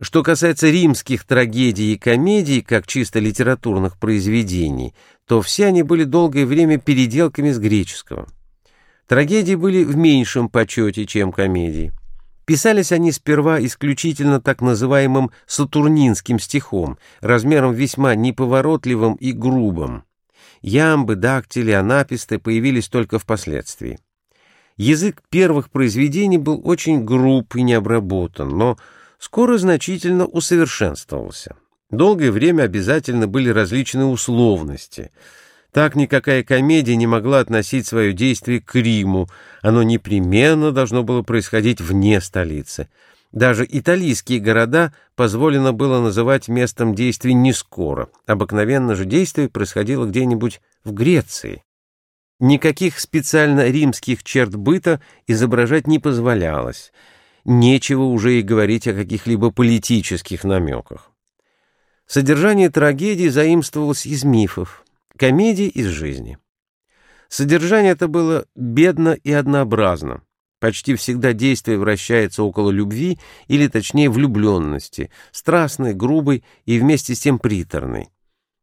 Что касается римских трагедий и комедий, как чисто литературных произведений, то все они были долгое время переделками с греческого. Трагедии были в меньшем почете, чем комедии. Писались они сперва исключительно так называемым сатурнинским стихом, размером весьма неповоротливым и грубым. Ямбы, дактили, анаписты появились только впоследствии. Язык первых произведений был очень груб и необработан, но скоро значительно усовершенствовался. Долгое время обязательно были различные условности. Так никакая комедия не могла относить свое действие к Риму, оно непременно должно было происходить вне столицы. Даже итальянские города позволено было называть местом действий не скоро. Обыкновенно же действие происходило где-нибудь в Греции. Никаких специально римских черт быта изображать не позволялось — нечего уже и говорить о каких-либо политических намеках. Содержание трагедии заимствовалось из мифов, комедии — из жизни. Содержание это было бедно и однообразно. Почти всегда действие вращается около любви, или точнее влюбленности, страстной, грубой и вместе с тем приторной.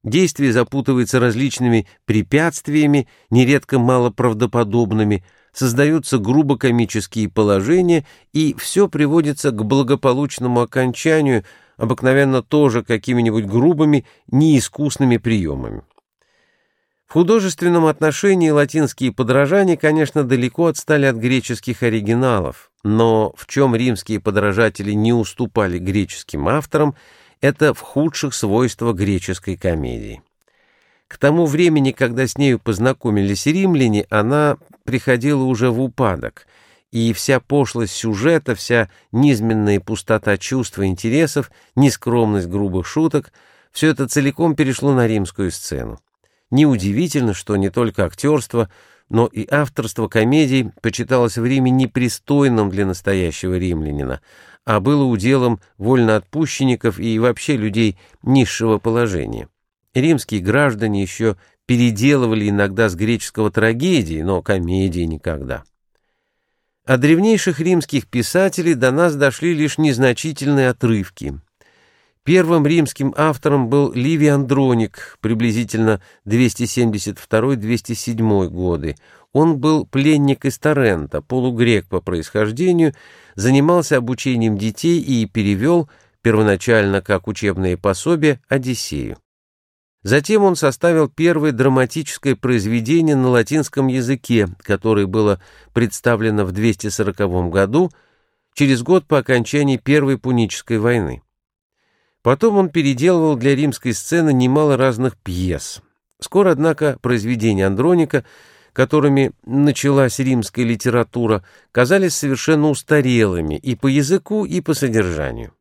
Действие запутывается различными препятствиями, нередко малоправдоподобными, создаются грубо комические положения, и все приводится к благополучному окончанию, обыкновенно тоже какими-нибудь грубыми, неискусными приемами. В художественном отношении латинские подражания, конечно, далеко отстали от греческих оригиналов, но в чем римские подражатели не уступали греческим авторам, это в худших свойствах греческой комедии. К тому времени, когда с нею познакомились римляне, она приходила уже в упадок, и вся пошлость сюжета, вся низменная пустота чувств и интересов, нескромность грубых шуток — все это целиком перешло на римскую сцену. Неудивительно, что не только актерство, но и авторство комедий почиталось в Риме непристойным для настоящего римлянина, а было уделом вольноотпущенников и вообще людей низшего положения. Римские граждане еще переделывали иногда с греческого трагедии, но комедии никогда. От древнейших римских писателей до нас дошли лишь незначительные отрывки. Первым римским автором был Ливий Андроник, приблизительно 272-207 годы. Он был пленник из Торрента, полугрек по происхождению, занимался обучением детей и перевел, первоначально как учебное пособие, Одиссею. Затем он составил первое драматическое произведение на латинском языке, которое было представлено в 240 году, через год по окончании Первой Пунической войны. Потом он переделывал для римской сцены немало разных пьес. Скоро, однако, произведения Андроника, которыми началась римская литература, казались совершенно устарелыми и по языку, и по содержанию.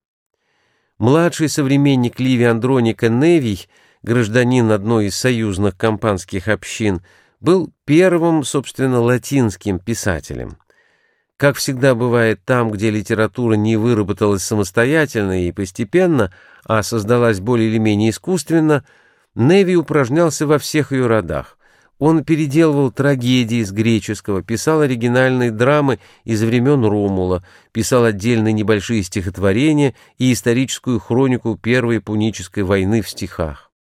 Младший современник Ливи Андроника Невий – гражданин одной из союзных компанских общин, был первым, собственно, латинским писателем. Как всегда бывает там, где литература не выработалась самостоятельно и постепенно, а создалась более или менее искусственно, Неви упражнялся во всех ее родах. Он переделывал трагедии из греческого, писал оригинальные драмы из времен Ромула, писал отдельные небольшие стихотворения и историческую хронику Первой Пунической войны в стихах.